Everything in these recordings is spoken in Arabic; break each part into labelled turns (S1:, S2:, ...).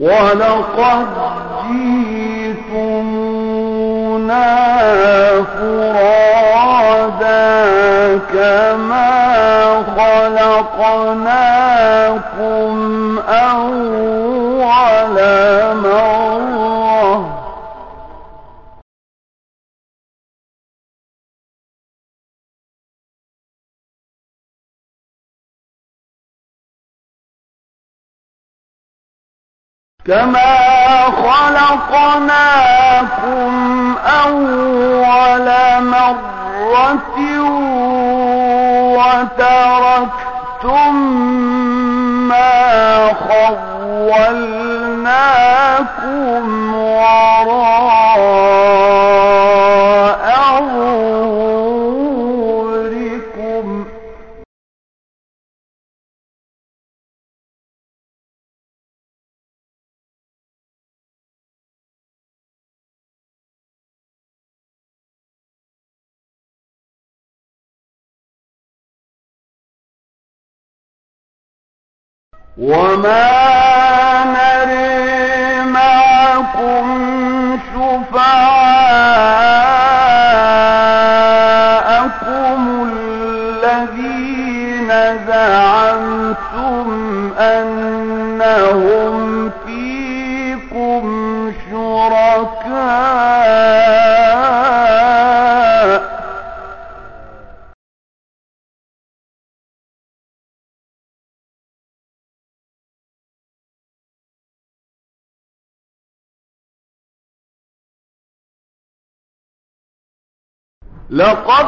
S1: ولقد جئتمونا فرادا كما خلقناكم أول مرة كما خلقناكم أول مرة وتركتم ما خولناكم وما نري معكم لقد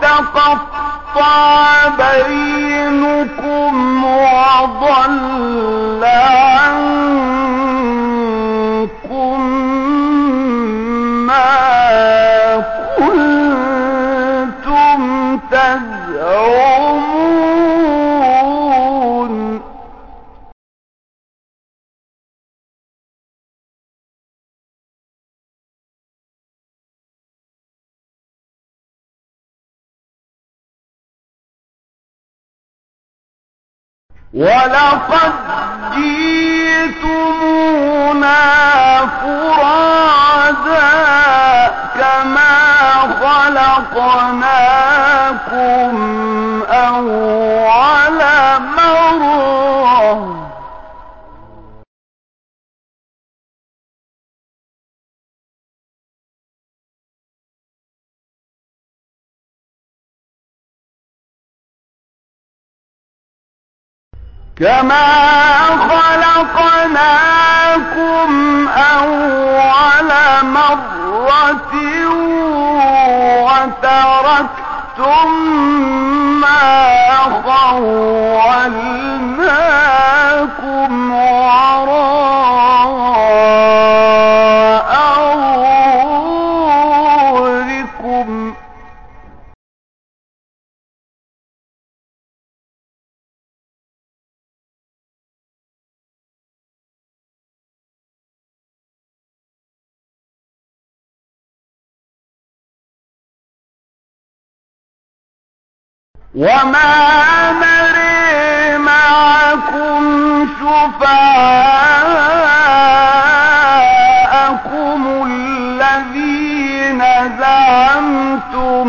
S1: تقطع بينكم وضل عنكم ما كنتم تزعمون. ولقد جئتمونا فرادا كما خلقناكم أول مرة. كما خلقناكم أول مرة وتركتم ما خولناكم وراء وما نري معكم شفعاءكم الذين زعمتم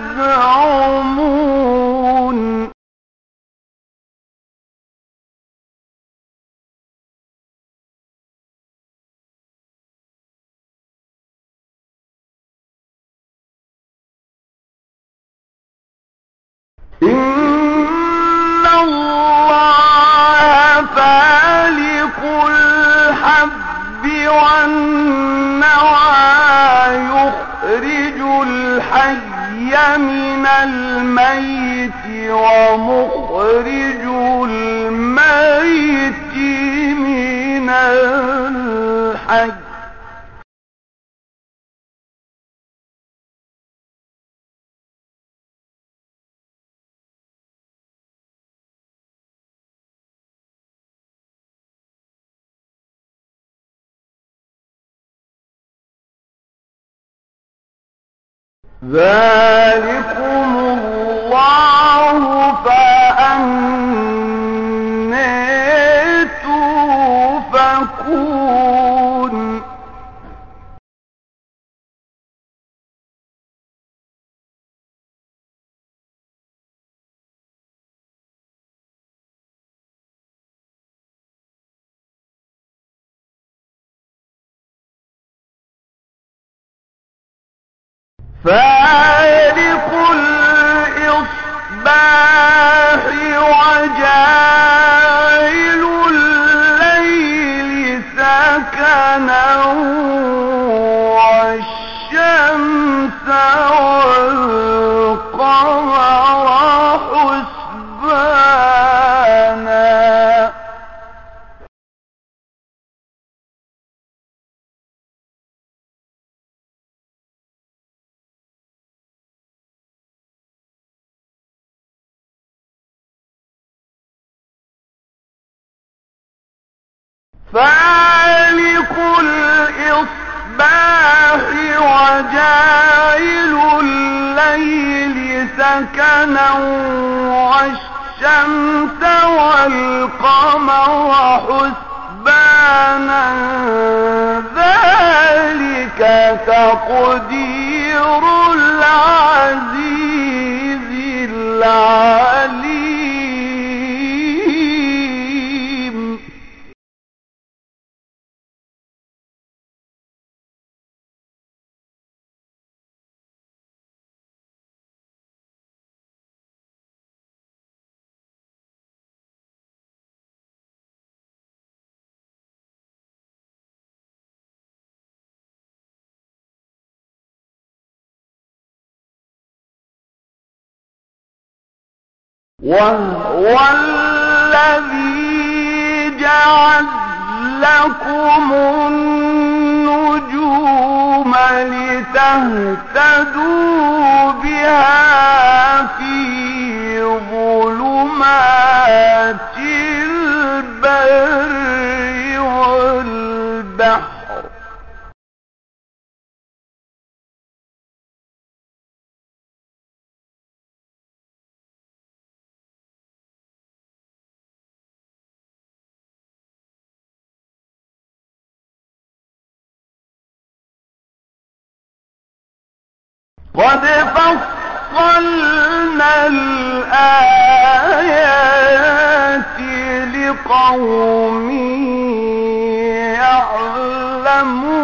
S1: إن الله الحب يخرج الحي من الميت ومخرج الميت من الحي ذلكم والشمس سكنا والشمس والقمر حسبانا ذلك تقدير وهو الذي جعل لكم النجوم لتهتدوا بها في ظلمات البر والبحر. قد فصلنا الآيات لقوم يعلمون.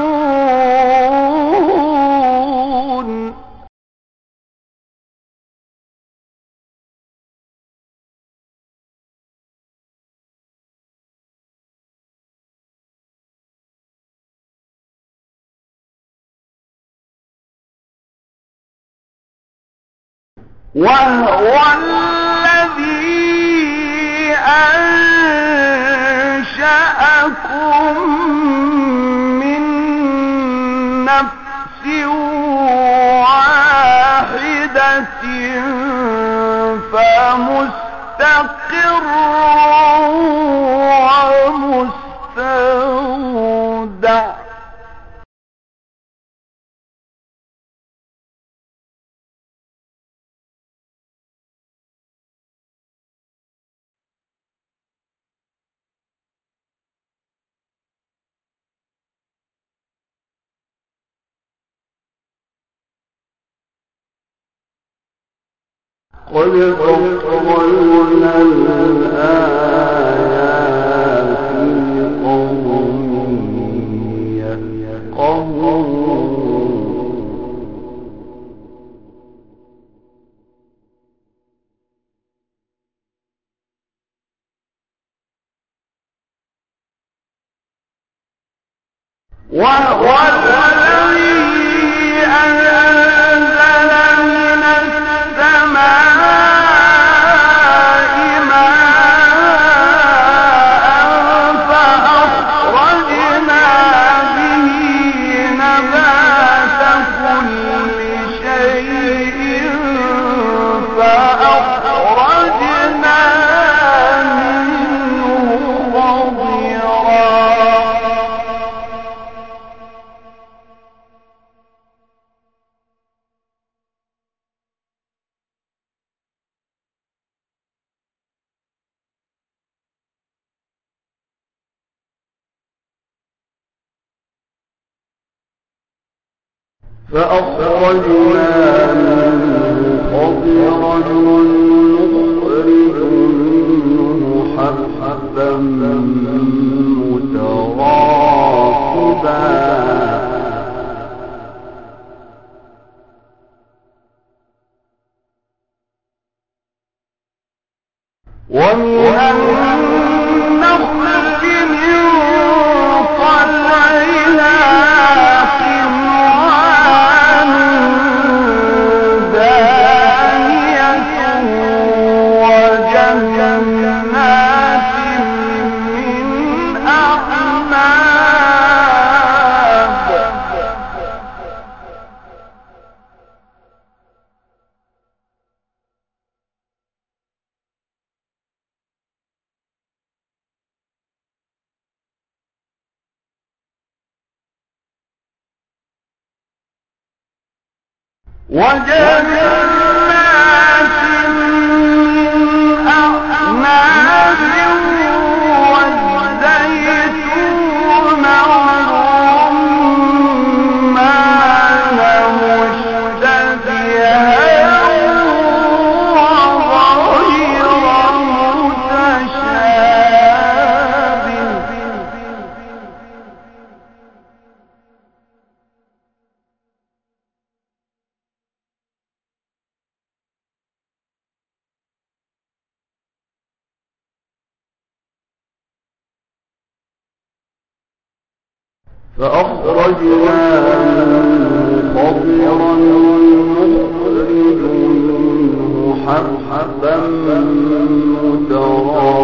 S1: وهو الذي أنشأكم من نفس واحدة فمستقر ومستودع قل القرآن الآن. فأخرجنا منه خضرا نخرج منه حبا متراكبا وجنات فأخرجنا منه خضرا نخرج منه حبا متراكبا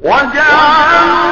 S1: 我讲。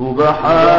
S1: سبحانه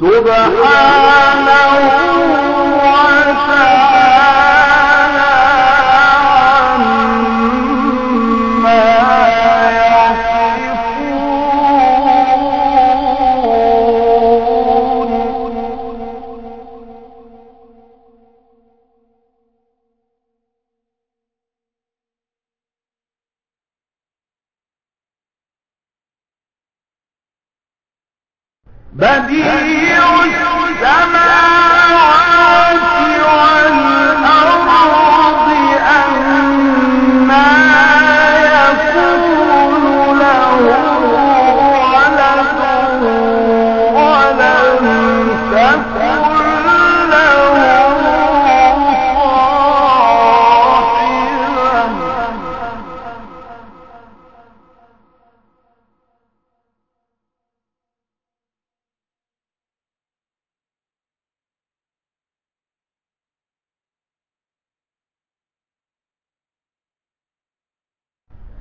S1: سبحانه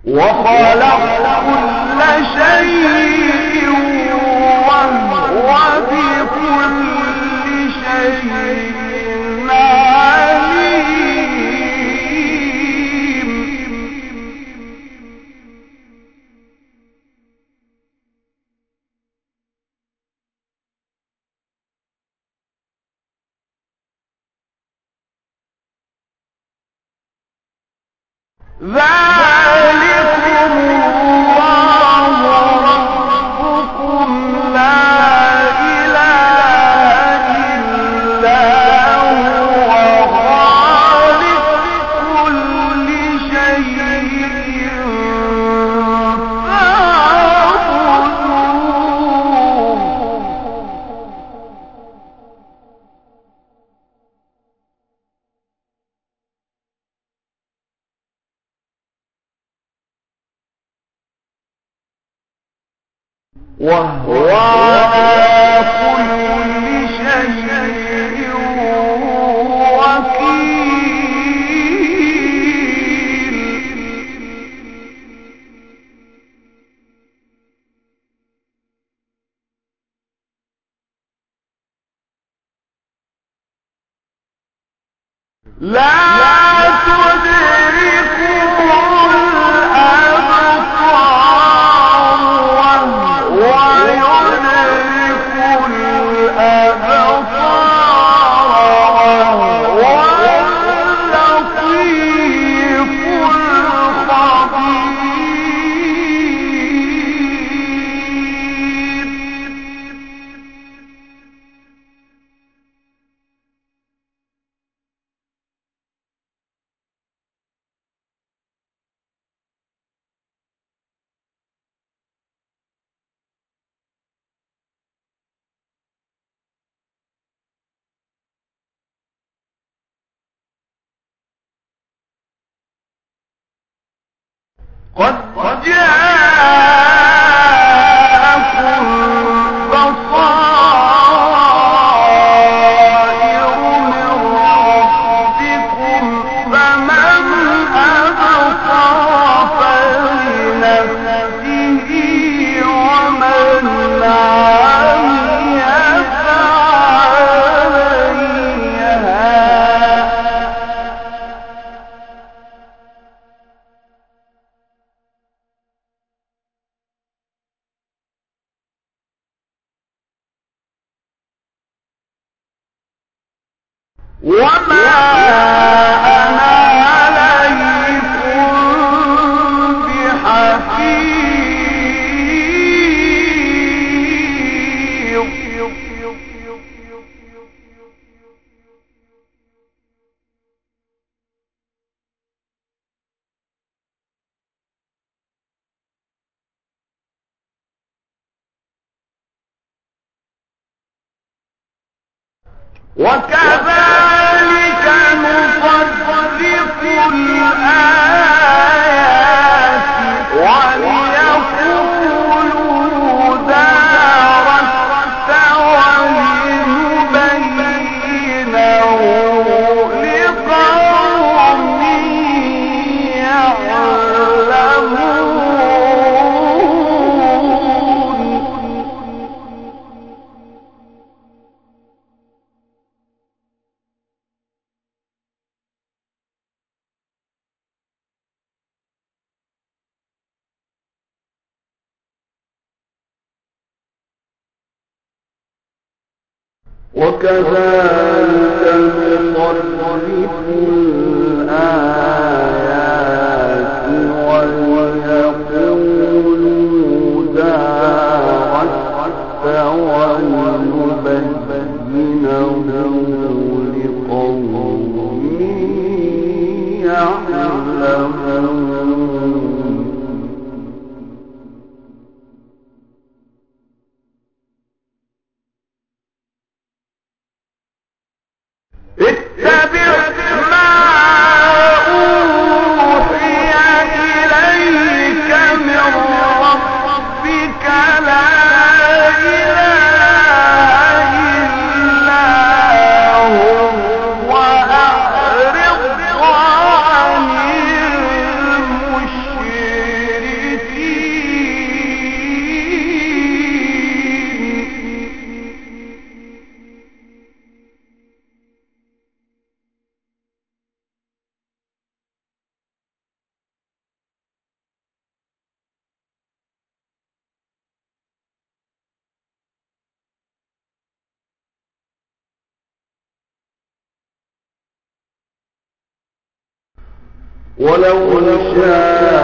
S1: وخلق 滚滚去。
S2: وكذلك
S1: وكذلك ولو شاء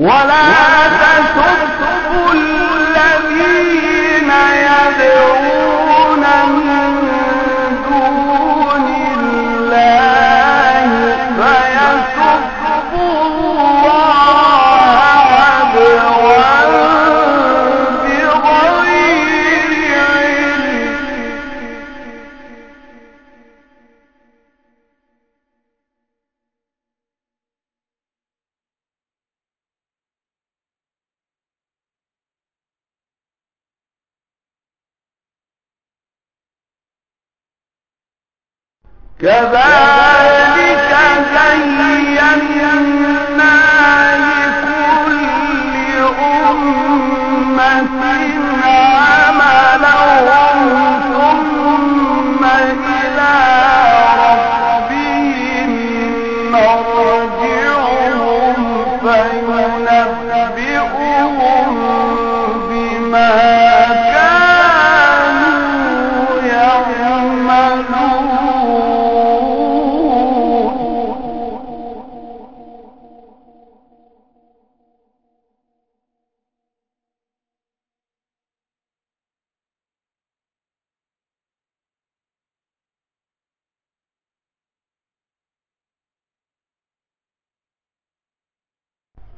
S2: ولا كذلك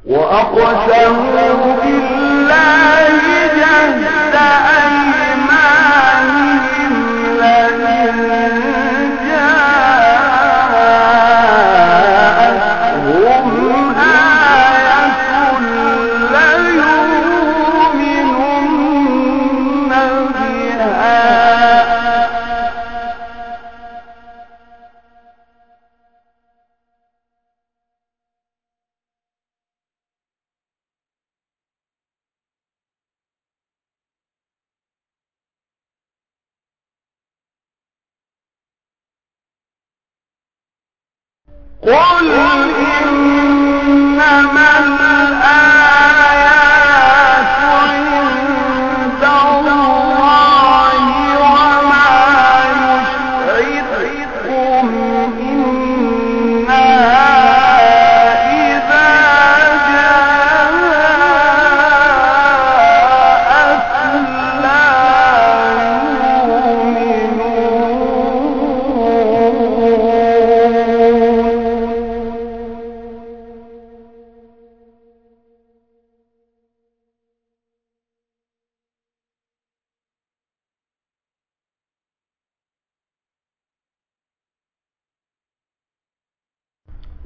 S2: وأقسموا بالله جهد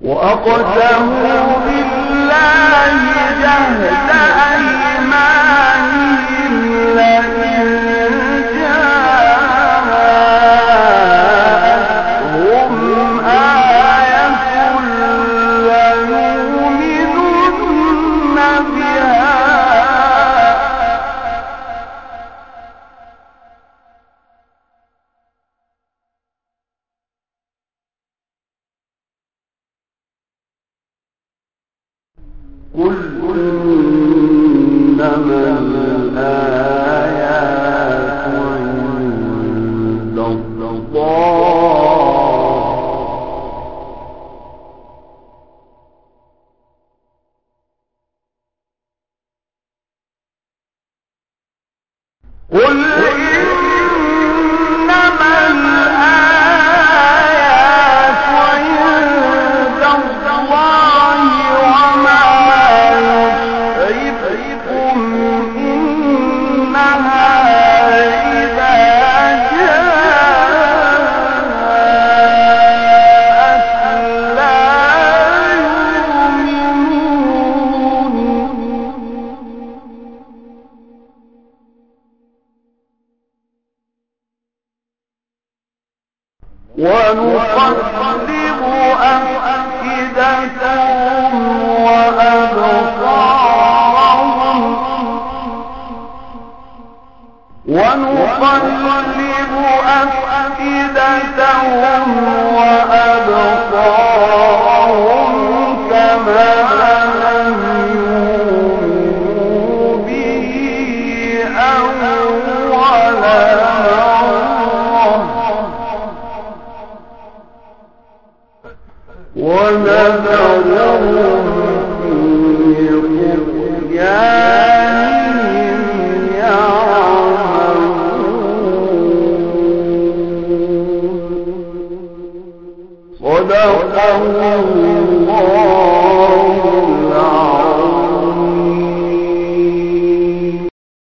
S2: وأقسم كل إنما ونقلب أفئدتهم وأبصارهم. ونقلب أفئدتهم وأبصارهم كما